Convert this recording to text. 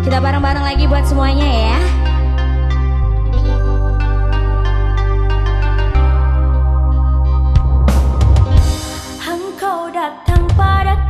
Kita bareng-bareng lagi buat semuanya ya. Engkau datang padaku